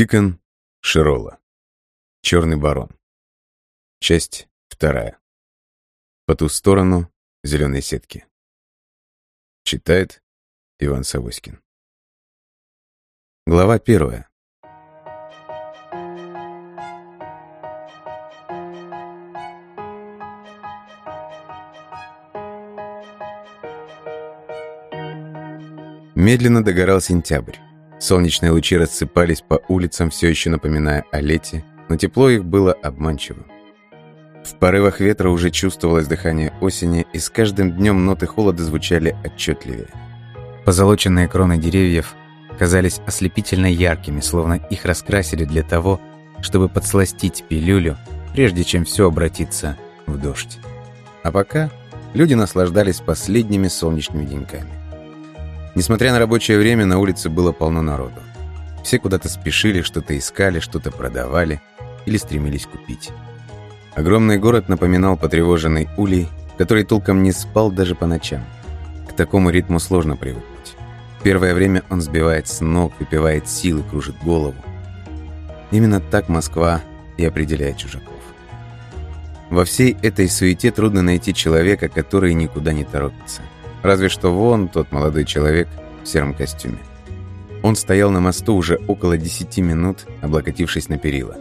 Дикон Широла. Черный барон. Часть вторая. По ту сторону зеленой сетки. Читает Иван Савоськин. Глава первая. Медленно догорал сентябрь. Солнечные лучи рассыпались по улицам, все еще напоминая о лете, но тепло их было обманчивым. В порывах ветра уже чувствовалось дыхание осени, и с каждым днем ноты холода звучали отчетливее. Позолоченные кроны деревьев казались ослепительно яркими, словно их раскрасили для того, чтобы подсластить пилюлю, прежде чем все обратится в дождь. А пока люди наслаждались последними солнечными деньками. Несмотря на рабочее время, на улице было полно народу. Все куда-то спешили, что-то искали, что-то продавали или стремились купить. Огромный город напоминал потревоженный улей, который толком не спал даже по ночам. К такому ритму сложно привыкнуть. Первое время он сбивает с ног, выпивает силы, кружит голову. Именно так Москва и определяет чужаков. Во всей этой суете трудно найти человека, который никуда не торопится. Разве что вон тот молодой человек в сером костюме. Он стоял на мосту уже около десяти минут, облокотившись на перила.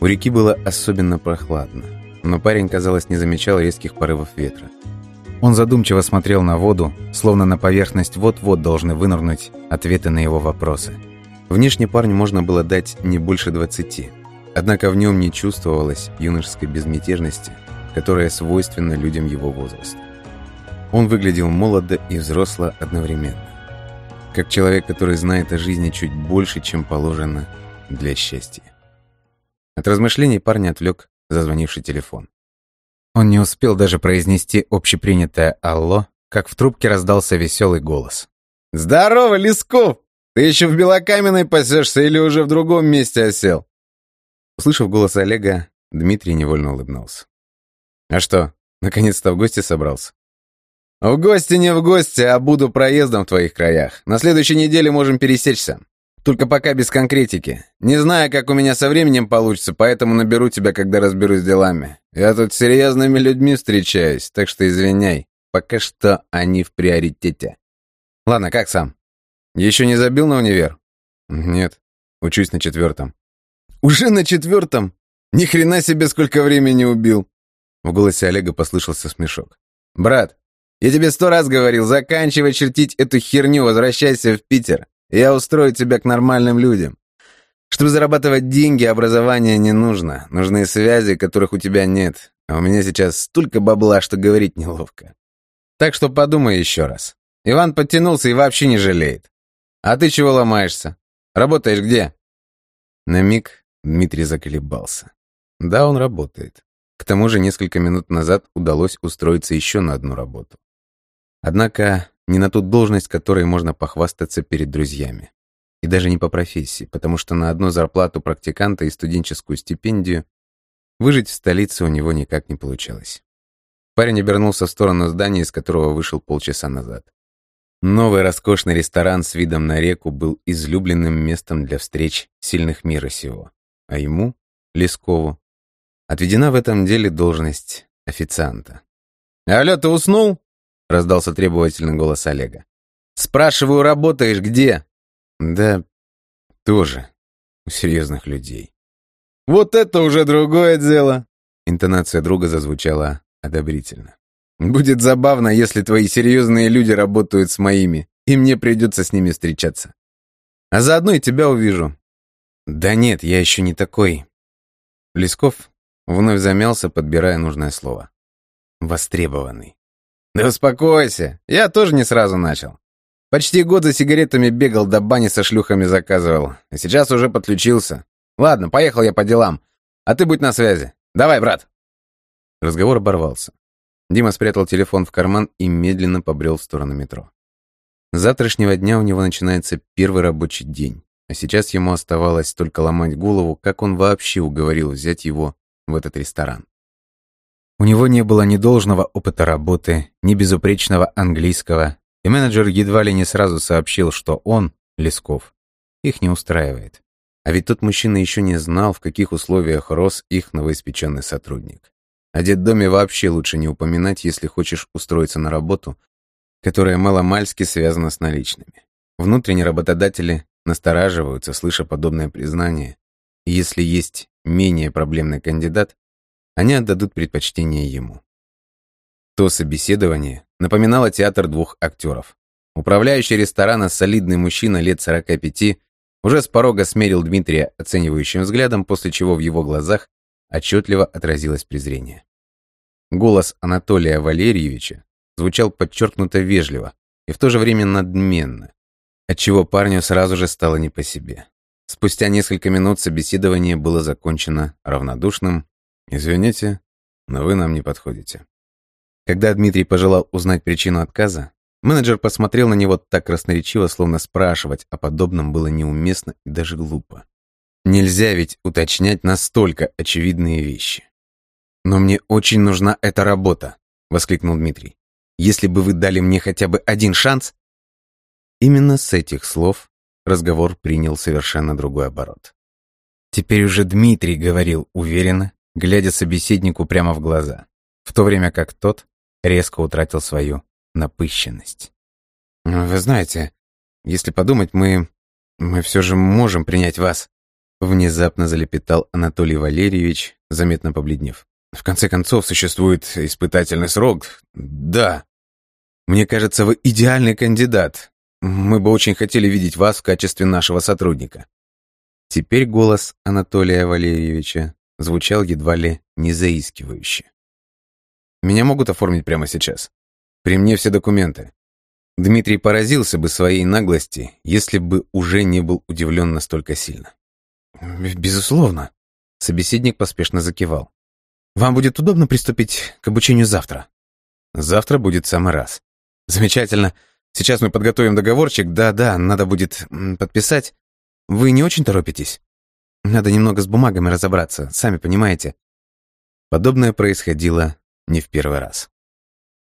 У реки было особенно прохладно, но парень, казалось, не замечал резких порывов ветра. Он задумчиво смотрел на воду, словно на поверхность вот-вот должны вынырнуть ответы на его вопросы. Внешне парню можно было дать не больше двадцати, однако в нем не чувствовалось юношеской безмятежности, которая свойственна людям его возраста. Он выглядел молодо и взросло одновременно. Как человек, который знает о жизни чуть больше, чем положено для счастья. От размышлений парня отвлек зазвонивший телефон. Он не успел даже произнести общепринятое «Алло», как в трубке раздался веселый голос. «Здорово, Лесков! Ты еще в Белокаменной пасешься или уже в другом месте осел?» Услышав голос Олега, Дмитрий невольно улыбнулся. «А что, наконец-то в гости собрался?» «В гости не в гости, а буду проездом в твоих краях. На следующей неделе можем пересечься. Только пока без конкретики. Не знаю, как у меня со временем получится, поэтому наберу тебя, когда разберусь с делами. Я тут с серьезными людьми встречаюсь, так что извиняй. Пока что они в приоритете. Ладно, как сам? Еще не забил на универ? Нет, учусь на четвертом. Уже на четвертом? Ни хрена себе сколько времени убил. В голосе Олега послышался смешок. Брат, я тебе сто раз говорил, заканчивай чертить эту херню, возвращайся в Питер. Я устрою тебя к нормальным людям. Чтобы зарабатывать деньги, образование не нужно. Нужны связи, которых у тебя нет. А у меня сейчас столько бабла, что говорить неловко. Так что подумай еще раз. Иван подтянулся и вообще не жалеет. А ты чего ломаешься? Работаешь где? На миг Дмитрий заколебался. Да, он работает. К тому же несколько минут назад удалось устроиться еще на одну работу. Однако не на ту должность, которой можно похвастаться перед друзьями. И даже не по профессии, потому что на одну зарплату практиканта и студенческую стипендию выжить в столице у него никак не получалось. Парень обернулся в сторону здания, из которого вышел полчаса назад. Новый роскошный ресторан с видом на реку был излюбленным местом для встреч сильных мира сего. А ему, Лескову, отведена в этом деле должность официанта. «Алло, ты уснул?» Раздался требовательный голос Олега. «Спрашиваю, работаешь где?» «Да, тоже у серьезных людей». «Вот это уже другое дело!» Интонация друга зазвучала одобрительно. «Будет забавно, если твои серьезные люди работают с моими, и мне придется с ними встречаться. А заодно и тебя увижу». «Да нет, я еще не такой». Лесков вновь замялся, подбирая нужное слово. «Востребованный». Да успокойся, я тоже не сразу начал. Почти год за сигаретами бегал, до бани со шлюхами заказывал. А сейчас уже подключился. Ладно, поехал я по делам. А ты будь на связи. Давай, брат. Разговор оборвался. Дима спрятал телефон в карман и медленно побрел в сторону метро. С завтрашнего дня у него начинается первый рабочий день, а сейчас ему оставалось только ломать голову, как он вообще уговорил взять его в этот ресторан. У него не было ни должного опыта работы, ни безупречного английского, и менеджер едва ли не сразу сообщил, что он, Лесков, их не устраивает. А ведь тот мужчина еще не знал, в каких условиях рос их новоиспеченный сотрудник. О детдоме вообще лучше не упоминать, если хочешь устроиться на работу, которая маломальски связана с наличными. Внутренние работодатели настораживаются, слыша подобное признание, и если есть менее проблемный кандидат, они отдадут предпочтение ему. То собеседование напоминало театр двух актеров. Управляющий ресторана солидный мужчина лет 45 уже с порога смерил Дмитрия оценивающим взглядом, после чего в его глазах отчетливо отразилось презрение. Голос Анатолия Валерьевича звучал подчеркнуто вежливо и в то же время надменно, отчего парню сразу же стало не по себе. Спустя несколько минут собеседование было закончено равнодушным «Извините, но вы нам не подходите». Когда Дмитрий пожелал узнать причину отказа, Менеджер посмотрел на него так красноречиво, словно спрашивать о подобном было неуместно и даже глупо. Нельзя ведь уточнять настолько очевидные вещи. «Но мне очень нужна эта работа», — воскликнул Дмитрий. «Если бы вы дали мне хотя бы один шанс...» Именно с этих слов разговор принял совершенно другой оборот. Теперь уже Дмитрий говорил уверенно, глядя собеседнику прямо в глаза, в то время как тот резко утратил свою напыщенность. «Вы знаете, если подумать, мы... мы все же можем принять вас», внезапно залепетал Анатолий Валерьевич, заметно побледнев. «В конце концов, существует испытательный срок. Да. Мне кажется, вы идеальный кандидат. Мы бы очень хотели видеть вас в качестве нашего сотрудника». Теперь голос Анатолия Валерьевича звучал едва ли не заискивающе. «Меня могут оформить прямо сейчас?» При мне все документы. Дмитрий поразился бы своей наглости, если бы уже не был удивлен настолько сильно. «Безусловно», — собеседник поспешно закивал. «Вам будет удобно приступить к обучению завтра?» «Завтра будет самый раз». «Замечательно. Сейчас мы подготовим договорчик. Да-да, надо будет подписать. Вы не очень торопитесь? Надо немного с бумагами разобраться, сами понимаете». Подобное происходило не в первый раз.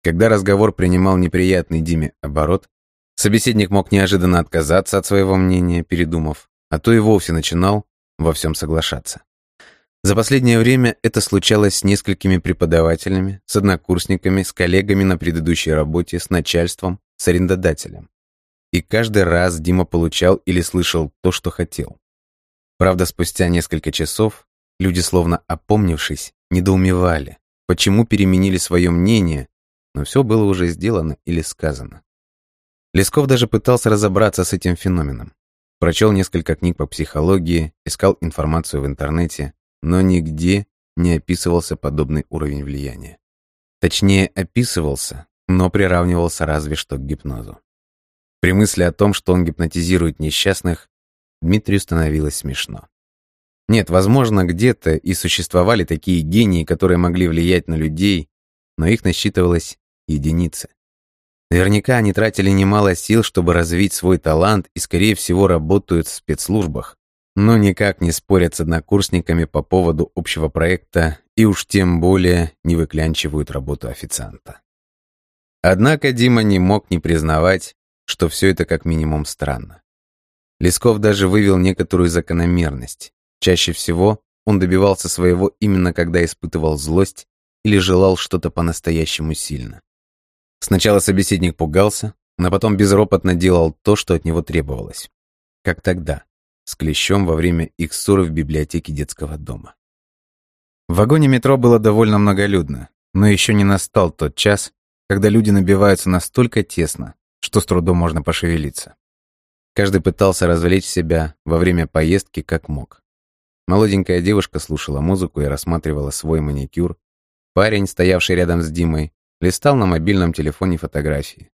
Когда разговор принимал неприятный Диме оборот, собеседник мог неожиданно отказаться от своего мнения, передумав, а то и вовсе начинал во всем соглашаться. За последнее время это случалось с несколькими преподавателями, с однокурсниками, с коллегами на предыдущей работе, с начальством, с арендодателем. И каждый раз Дима получал или слышал то, что хотел. Правда, спустя несколько часов люди, словно опомнившись, недоумевали, почему переменили свое мнение но все было уже сделано или сказано. Лесков даже пытался разобраться с этим феноменом. Прочел несколько книг по психологии, искал информацию в интернете, но нигде не описывался подобный уровень влияния. Точнее, описывался, но приравнивался разве что к гипнозу. При мысли о том, что он гипнотизирует несчастных, Дмитрию становилось смешно. Нет, возможно, где-то и существовали такие гении, которые могли влиять на людей, но их насчитывалось единицы. Наверняка они тратили немало сил, чтобы развить свой талант и, скорее всего, работают в спецслужбах, но никак не спорят с однокурсниками по поводу общего проекта и уж тем более не выклянчивают работу официанта. Однако Дима не мог не признавать, что все это как минимум странно. Лесков даже вывел некоторую закономерность. Чаще всего он добивался своего именно когда испытывал злость или желал что-то по-настоящему сильно. Сначала собеседник пугался, но потом безропотно делал то, что от него требовалось. Как тогда, с Клещом во время их ссоры в библиотеке детского дома. В вагоне метро было довольно многолюдно, но еще не настал тот час, когда люди набиваются настолько тесно, что с трудом можно пошевелиться. Каждый пытался развлечь себя во время поездки как мог. Молоденькая девушка слушала музыку и рассматривала свой маникюр. Парень, стоявший рядом с Димой, листал на мобильном телефоне фотографии.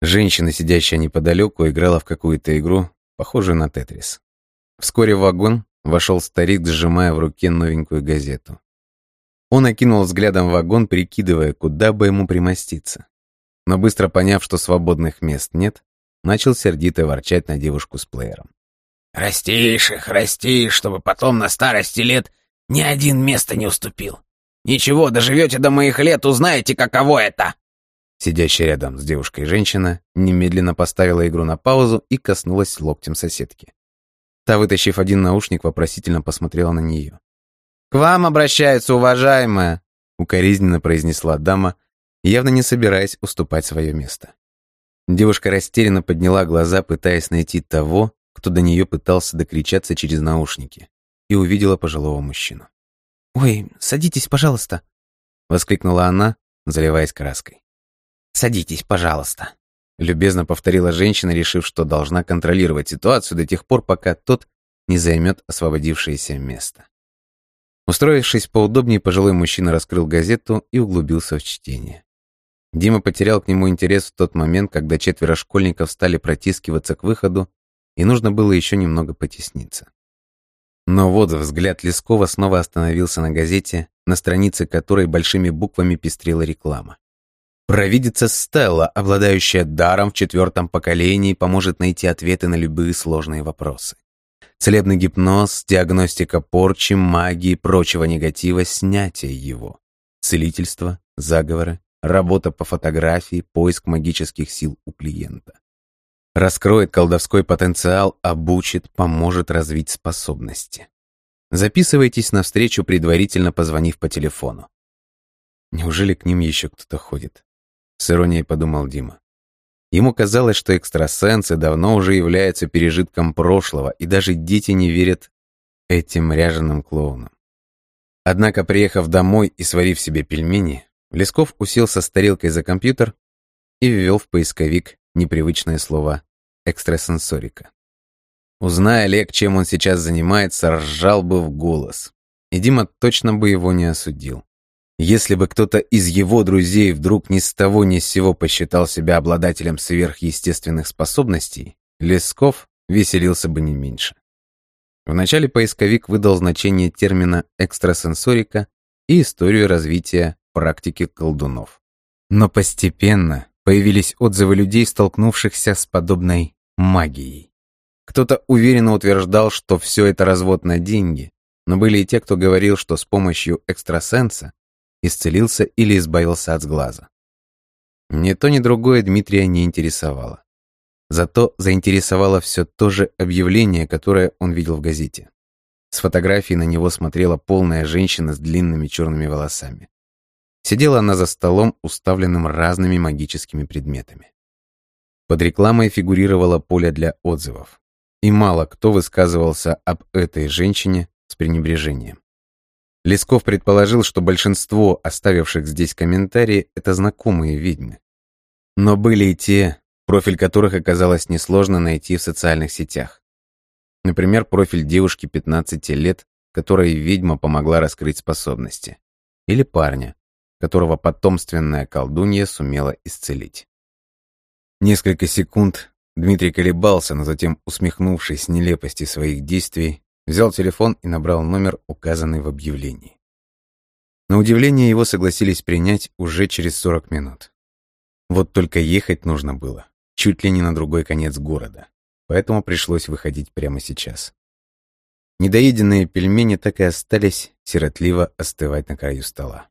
Женщина, сидящая неподалеку, играла в какую-то игру, похожую на Тетрис. Вскоре в вагон вошел старик, сжимая в руке новенькую газету. Он окинул взглядом вагон, прикидывая, куда бы ему примоститься. Но быстро поняв, что свободных мест нет, начал сердито ворчать на девушку с плеером. «Растишь их, растишь, чтобы потом на старости лет ни один место не уступил. Ничего, доживете до моих лет, узнаете, каково это!» Сидящая рядом с девушкой женщина немедленно поставила игру на паузу и коснулась локтем соседки. Та, вытащив один наушник, вопросительно посмотрела на нее. «К вам обращается, уважаемая!» укоризненно произнесла дама, явно не собираясь уступать свое место. Девушка растерянно подняла глаза, пытаясь найти того, кто до нее пытался докричаться через наушники, и увидела пожилого мужчину. «Ой, садитесь, пожалуйста», — воскликнула она, заливаясь краской. «Садитесь, пожалуйста», — любезно повторила женщина, решив, что должна контролировать ситуацию до тех пор, пока тот не займет освободившееся место. Устроившись поудобнее, пожилой мужчина раскрыл газету и углубился в чтение. Дима потерял к нему интерес в тот момент, когда четверо школьников стали протискиваться к выходу, и нужно было еще немного потесниться. Но вот взгляд Лескова снова остановился на газете, на странице которой большими буквами пестрила реклама. Провидица Стелла, обладающая даром в четвертом поколении, поможет найти ответы на любые сложные вопросы. Целебный гипноз, диагностика порчи, магии и прочего негатива, снятие его. Целительство, заговоры, работа по фотографии, поиск магических сил у клиента. Раскроет колдовской потенциал, обучит, поможет развить способности. Записывайтесь на встречу, предварительно позвонив по телефону. Неужели к ним еще кто-то ходит? С иронией подумал Дима. Ему казалось, что экстрасенсы давно уже являются пережитком прошлого, и даже дети не верят этим ряженым клоунам. Однако, приехав домой и сварив себе пельмени, Лесков уселся с тарелкой за компьютер и ввел в поисковик непривычное слово «экстрасенсорика». Узная Олег, чем он сейчас занимается, ржал бы в голос. И Дима точно бы его не осудил. Если бы кто-то из его друзей вдруг ни с того ни с сего посчитал себя обладателем сверхъестественных способностей, Лесков веселился бы не меньше. Вначале поисковик выдал значение термина «экстрасенсорика» и историю развития практики колдунов. Но постепенно появились отзывы людей, столкнувшихся с подобной магией. Кто-то уверенно утверждал, что все это развод на деньги, но были и те, кто говорил, что с помощью экстрасенса исцелился или избавился от сглаза. Ни то, ни другое Дмитрия не интересовало. Зато заинтересовало все то же объявление, которое он видел в газете. С фотографии на него смотрела полная женщина с длинными черными волосами. Сидела она за столом, уставленным разными магическими предметами. Под рекламой фигурировало поле для отзывов. И мало кто высказывался об этой женщине с пренебрежением. Лесков предположил, что большинство оставивших здесь комментарии — это знакомые ведьмы. Но были и те, профиль которых оказалось несложно найти в социальных сетях. Например, профиль девушки 15 лет, которой ведьма помогла раскрыть способности. Или парня, которого потомственная колдунья сумела исцелить. Несколько секунд Дмитрий колебался, но затем, усмехнувшись нелепости своих действий, Взял телефон и набрал номер, указанный в объявлении. На удивление его согласились принять уже через 40 минут. Вот только ехать нужно было, чуть ли не на другой конец города, поэтому пришлось выходить прямо сейчас. Недоеденные пельмени так и остались сиротливо остывать на краю стола.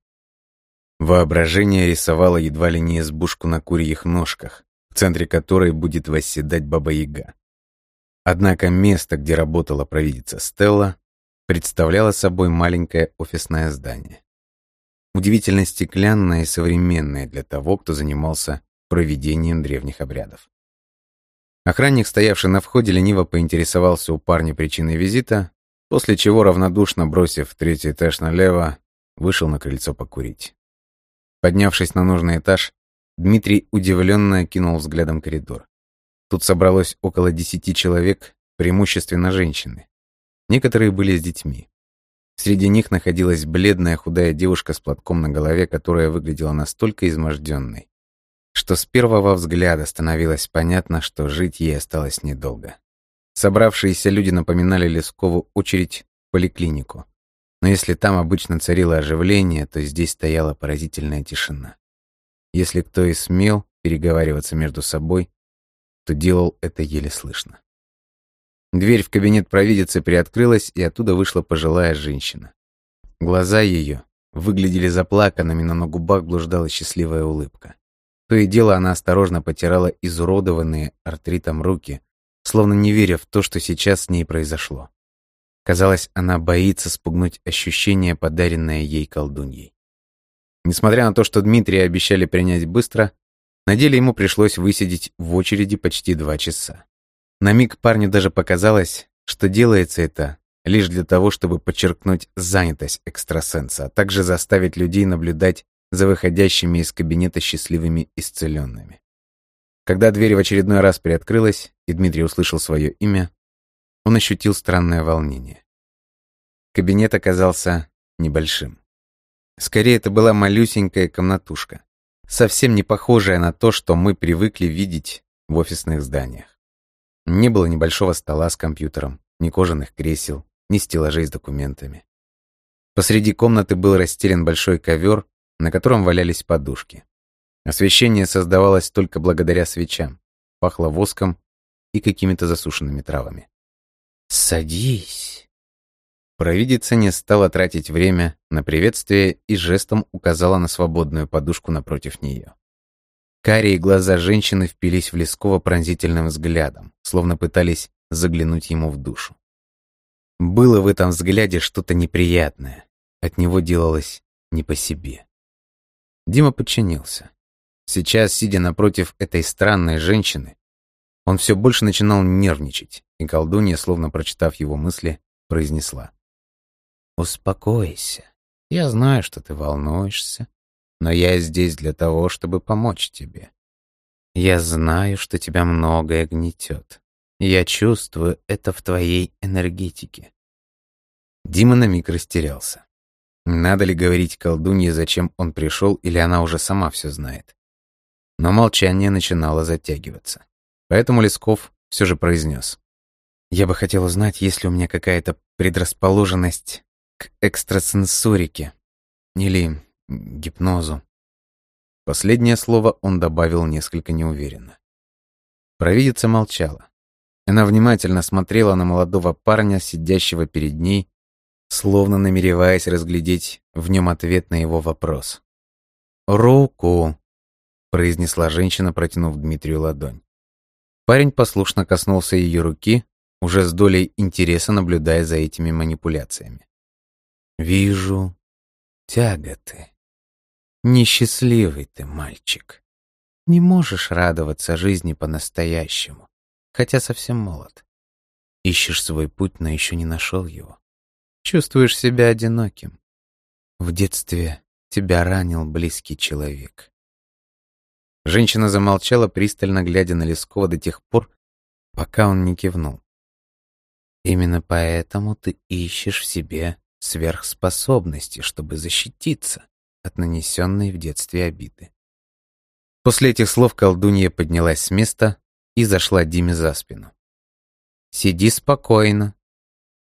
Воображение рисовало едва ли не избушку на курьих ножках, в центре которой будет восседать Баба-Яга. Однако место, где работала провидица Стелла, представляло собой маленькое офисное здание. Удивительно стеклянное и современное для того, кто занимался проведением древних обрядов. Охранник, стоявший на входе, лениво поинтересовался у парня причиной визита, после чего, равнодушно бросив третий этаж налево, вышел на крыльцо покурить. Поднявшись на нужный этаж, Дмитрий удивленно кинул взглядом коридор. Тут собралось около десяти человек, преимущественно женщины. Некоторые были с детьми. Среди них находилась бледная худая девушка с платком на голове, которая выглядела настолько изможденной, что с первого взгляда становилось понятно, что жить ей осталось недолго. Собравшиеся люди напоминали Лескову очередь в поликлинику. Но если там обычно царило оживление, то здесь стояла поразительная тишина. Если кто и смел переговариваться между собой, что делал это еле слышно. Дверь в кабинет провидицы приоткрылась, и оттуда вышла пожилая женщина. Глаза ее выглядели заплаканными, но на губах блуждала счастливая улыбка. То и дело она осторожно потирала изуродованные артритом руки, словно не веря в то, что сейчас с ней произошло. Казалось, она боится спугнуть ощущение, подаренное ей колдуньей. Несмотря на то, что Дмитрия обещали принять быстро, на деле ему пришлось высидеть в очереди почти два часа. На миг парню даже показалось, что делается это лишь для того, чтобы подчеркнуть занятость экстрасенса, а также заставить людей наблюдать за выходящими из кабинета счастливыми исцеленными. Когда дверь в очередной раз приоткрылась, и Дмитрий услышал свое имя, он ощутил странное волнение. Кабинет оказался небольшим. Скорее, это была малюсенькая комнатушка, совсем не похожая на то, что мы привыкли видеть в офисных зданиях. Не было небольшого стола с компьютером, ни кожаных кресел, ни стеллажей с документами. Посреди комнаты был расстелен большой ковер, на котором валялись подушки. Освещение создавалось только благодаря свечам, пахло воском и какими-то засушенными травами. «Садись!» Провидица не стала тратить время на приветствие и жестом указала на свободную подушку напротив нее. Карие глаза женщины впились в Лескова пронзительным взглядом, словно пытались заглянуть ему в душу. Было в этом взгляде что-то неприятное. От него делалось не по себе. Дима подчинился. Сейчас, сидя напротив этой странной женщины, он все больше начинал нервничать, и колдунья, словно прочитав его мысли, произнесла. «Успокойся. Я знаю, что ты волнуешься, но я здесь для того, чтобы помочь тебе. Я знаю, что тебя многое гнетет. Я чувствую это в твоей энергетике. Дима на миг растерялся. Надо ли говорить колдунье, зачем он пришел, или она уже сама все знает? Но молчание начинало затягиваться. Поэтому Лесков все же произнес. «Я бы хотел узнать, есть ли у меня какая-то предрасположенность к экстрасенсорике или гипнозу». Последнее слово он добавил несколько неуверенно. Провидица молчала. Она внимательно смотрела на молодого парня, сидящего перед ней, словно намереваясь разглядеть в нем ответ на его вопрос. «Руку!» — произнесла женщина, протянув Дмитрию ладонь. Парень послушно коснулся ее руки, уже с долей интереса наблюдая за этими манипуляциями. «Вижу тяготы. Несчастливый ты, мальчик. Не можешь радоваться жизни по-настоящему хотя совсем молод. Ищешь свой путь, но еще не нашел его. Чувствуешь себя одиноким. В детстве тебя ранил близкий человек. Женщина замолчала, пристально глядя на Лескова до тех пор, пока он не кивнул. Именно поэтому ты ищешь в себе сверхспособности, чтобы защититься от нанесенной в детстве обиды. После этих слов колдунья поднялась с места, и зашла Диме за спину. «Сиди спокойно.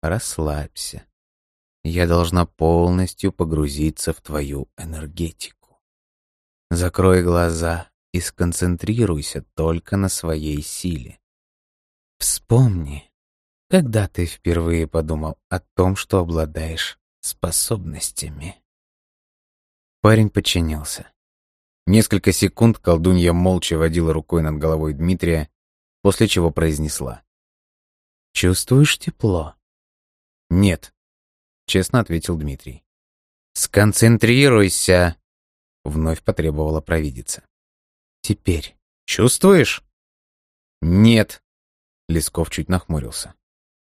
Расслабься. Я должна полностью погрузиться в твою энергетику. Закрой глаза и сконцентрируйся только на своей силе. Вспомни, когда ты впервые подумал о том, что обладаешь способностями. Парень подчинился. Несколько секунд колдунья молча водила рукой над головой Дмитрия, после чего произнесла. «Чувствуешь тепло?» «Нет», — честно ответил Дмитрий. «Сконцентрируйся!» — вновь потребовала провидица. «Теперь чувствуешь?» «Нет», — Лесков чуть нахмурился.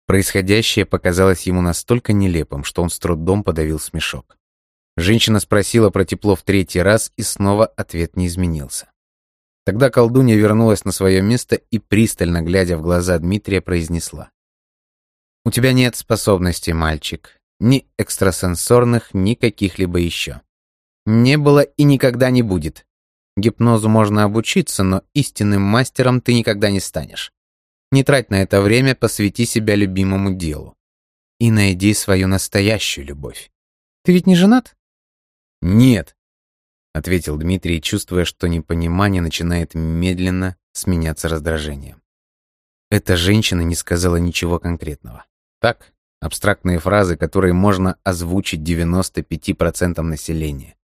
Происходящее показалось ему настолько нелепым, что он с трудом подавил смешок. Женщина спросила про тепло в третий раз, и снова ответ не изменился. Тогда колдунья вернулась на свое место и, пристально глядя в глаза Дмитрия, произнесла. «У тебя нет способностей, мальчик. Ни экстрасенсорных, ни каких-либо еще. Не было и никогда не будет. Гипнозу можно обучиться, но истинным мастером ты никогда не станешь. Не трать на это время, посвяти себя любимому делу. И найди свою настоящую любовь. Ты ведь не женат? «Нет», — ответил Дмитрий, чувствуя, что непонимание начинает медленно сменяться раздражением. Эта женщина не сказала ничего конкретного. Так, абстрактные фразы, которые можно озвучить 95% населения.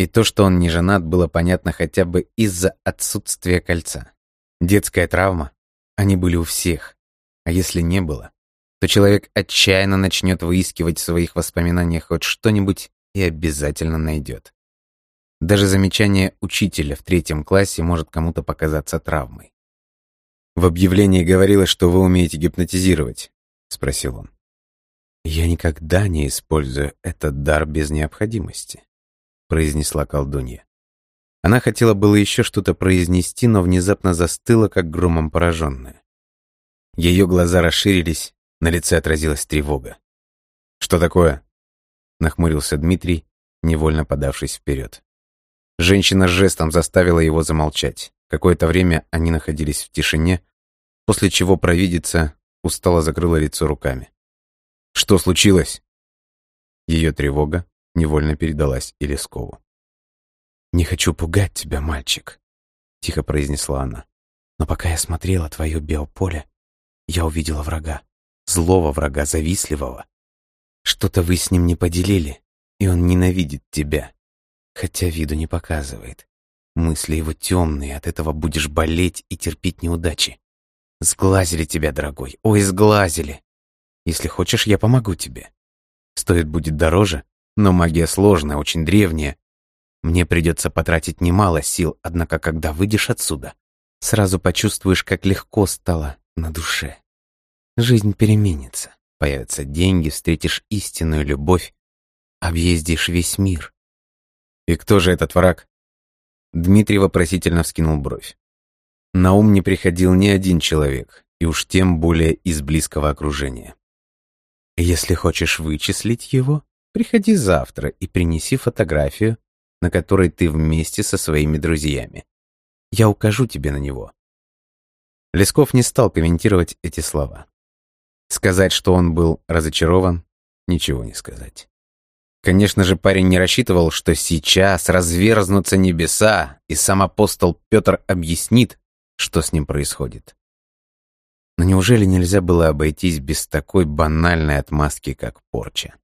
И то, что он не женат, было понятно хотя бы из-за отсутствия кольца. Детская травма? Они были у всех. А если не было, то человек отчаянно начнет выискивать в своих воспоминаниях хоть что-нибудь и обязательно найдет. Даже замечание учителя в третьем классе может кому-то показаться травмой. «В объявлении говорилось, что вы умеете гипнотизировать», — спросил он. «Я никогда не использую этот дар без необходимости», — произнесла колдунья. Она хотела было еще что-то произнести, но внезапно застыла, как громом пораженная. Ее глаза расширились, на лице отразилась тревога. «Что такое?» — нахмурился Дмитрий, невольно подавшись вперед. Женщина жестом заставила его замолчать. Какое-то время они находились в тишине, после чего провидица устало закрыла лицо руками. «Что случилось?» Ее тревога невольно передалась и. «Не хочу пугать тебя, мальчик», — тихо произнесла она. «Но пока я смотрела твое биополе, я увидела врага. Злого врага, завистливого. Что-то вы с ним не поделили, и он ненавидит тебя хотя виду не показывает. Мысли его темные, от этого будешь болеть и терпеть неудачи. Сглазили тебя, дорогой, ой, сглазили. Если хочешь, я помогу тебе. Стоит будет дороже, но магия сложная, очень древняя. Мне придется потратить немало сил, однако когда выйдешь отсюда, сразу почувствуешь, как легко стало на душе. Жизнь переменится, появятся деньги, встретишь истинную любовь, объездишь весь мир. «И кто же этот враг?» Дмитрий вопросительно вскинул бровь. На ум не приходил ни один человек, и уж тем более из близкого окружения. «Если хочешь вычислить его, приходи завтра и принеси фотографию, на которой ты вместе со своими друзьями. Я укажу тебе на него». Лесков не стал комментировать эти слова. Сказать, что он был разочарован, ничего не сказать. Конечно же, парень не рассчитывал, что сейчас разверзнутся небеса, и сам апостол Петр объяснит, что с ним происходит. Но неужели нельзя было обойтись без такой банальной отмазки, как порча?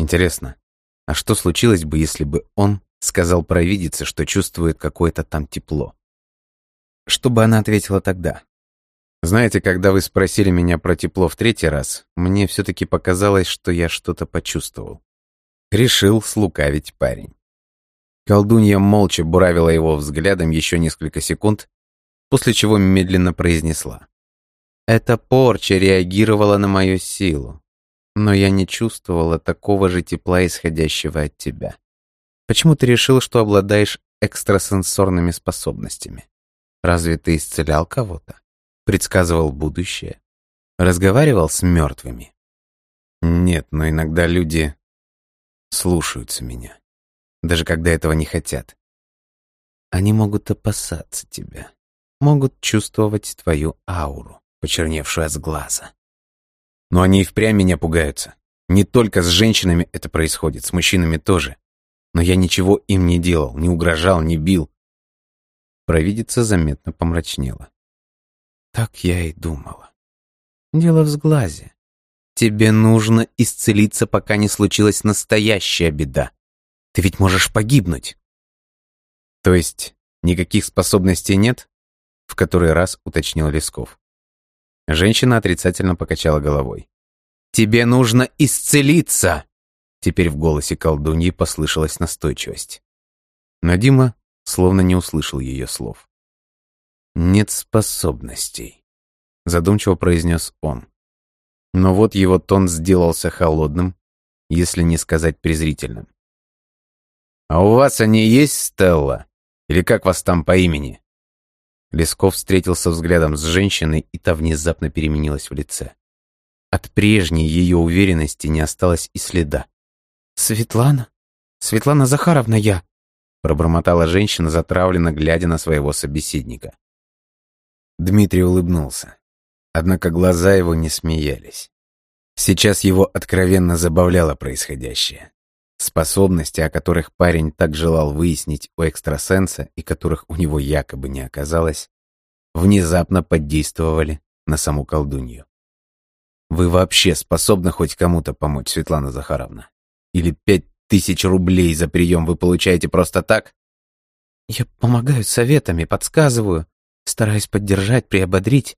Интересно, а что случилось бы, если бы он сказал провидице, что чувствует какое-то там тепло? Что бы она ответила тогда? Знаете, когда вы спросили меня про тепло в третий раз, мне все-таки показалось, что я что-то почувствовал. Решил слукавить парень. Колдунья молча буравила его взглядом еще несколько секунд, после чего медленно произнесла. «Эта порча реагировала на мою силу, но я не чувствовала такого же тепла, исходящего от тебя. Почему ты решил, что обладаешь экстрасенсорными способностями? Разве ты исцелял кого-то? Предсказывал будущее? Разговаривал с мертвыми? Нет, но иногда люди слушаются меня, даже когда этого не хотят. Они могут опасаться тебя, могут чувствовать твою ауру, почерневшую от глаза. Но они и впрямь меня пугаются. Не только с женщинами это происходит, с мужчинами тоже. Но я ничего им не делал, не угрожал, не бил. Провидица заметно помрачнела. Так я и думала. Дело в сглазе. Тебе нужно исцелиться, пока не случилась настоящая беда. Ты ведь можешь погибнуть. То есть никаких способностей нет? В который раз уточнил Лесков. Женщина отрицательно покачала головой. «Тебе нужно исцелиться!» Теперь в голосе колдуньи послышалась настойчивость. Но Дима словно не услышал ее слов. «Нет способностей», — задумчиво произнес он. Но вот его тон сделался холодным, если не сказать презрительным. «А у вас они есть, Стелла? Или как вас там по имени?» Лесков встретился взглядом с женщиной, и та внезапно переменилась в лице. От прежней ее уверенности не осталось и следа. «Светлана? Светлана Захаровна я!» пробормотала женщина, затравленно глядя на своего собеседника. Дмитрий улыбнулся. Однако глаза его не смеялись. Сейчас его откровенно забавляло происходящее. Способности, о которых парень так желал выяснить у экстрасенса и которых у него якобы не оказалось, внезапно подействовали на саму колдунью. «Вы вообще способны хоть кому-то помочь, Светлана Захаровна? Или пять тысяч рублей за прием вы получаете просто так?» «Я помогаю советами, подсказываю, стараюсь поддержать, приободрить.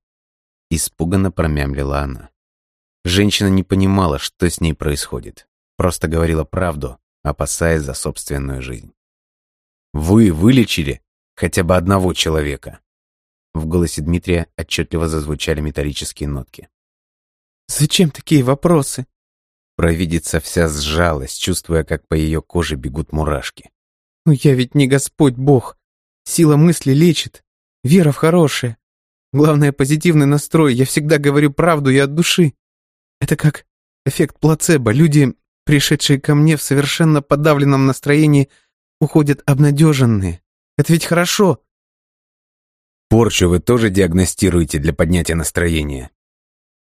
Испуганно промямлила она. Женщина не понимала, что с ней происходит. Просто говорила правду, опасаясь за собственную жизнь. «Вы вылечили хотя бы одного человека!» В голосе Дмитрия отчетливо зазвучали металлические нотки. «Зачем такие вопросы?» Провидица вся сжалась, чувствуя, как по ее коже бегут мурашки. «Но я ведь не Господь Бог. Сила мысли лечит. Вера в хорошее. Главное, позитивный настрой. Я всегда говорю правду и от души. Это как эффект плацебо. Люди, пришедшие ко мне в совершенно подавленном настроении, уходят обнадеженные. Это ведь хорошо. Порчу вы тоже диагностируете для поднятия настроения?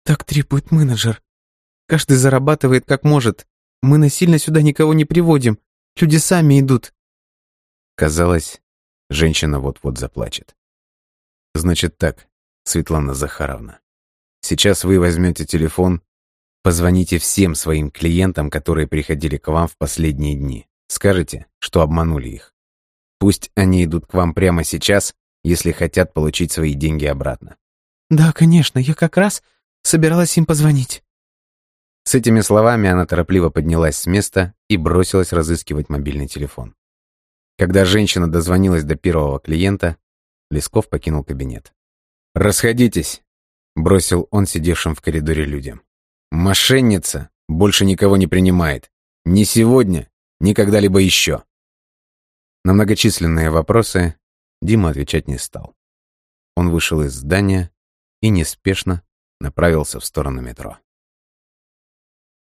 Так требует менеджер. Каждый зарабатывает как может. Мы насильно сюда никого не приводим. Люди сами идут. Казалось, женщина вот-вот заплачет. Значит так, Светлана Захаровна. Сейчас вы возьмете телефон, позвоните всем своим клиентам, которые приходили к вам в последние дни. Скажите, что обманули их. Пусть они идут к вам прямо сейчас, если хотят получить свои деньги обратно. Да, конечно, я как раз собиралась им позвонить. С этими словами она торопливо поднялась с места и бросилась разыскивать мобильный телефон. Когда женщина дозвонилась до первого клиента, Лесков покинул кабинет. «Расходитесь», — бросил он сидевшим в коридоре людям. «Мошенница больше никого не принимает. Ни сегодня, ни когда-либо еще». На многочисленные вопросы Дима отвечать не стал. Он вышел из здания и неспешно направился в сторону метро.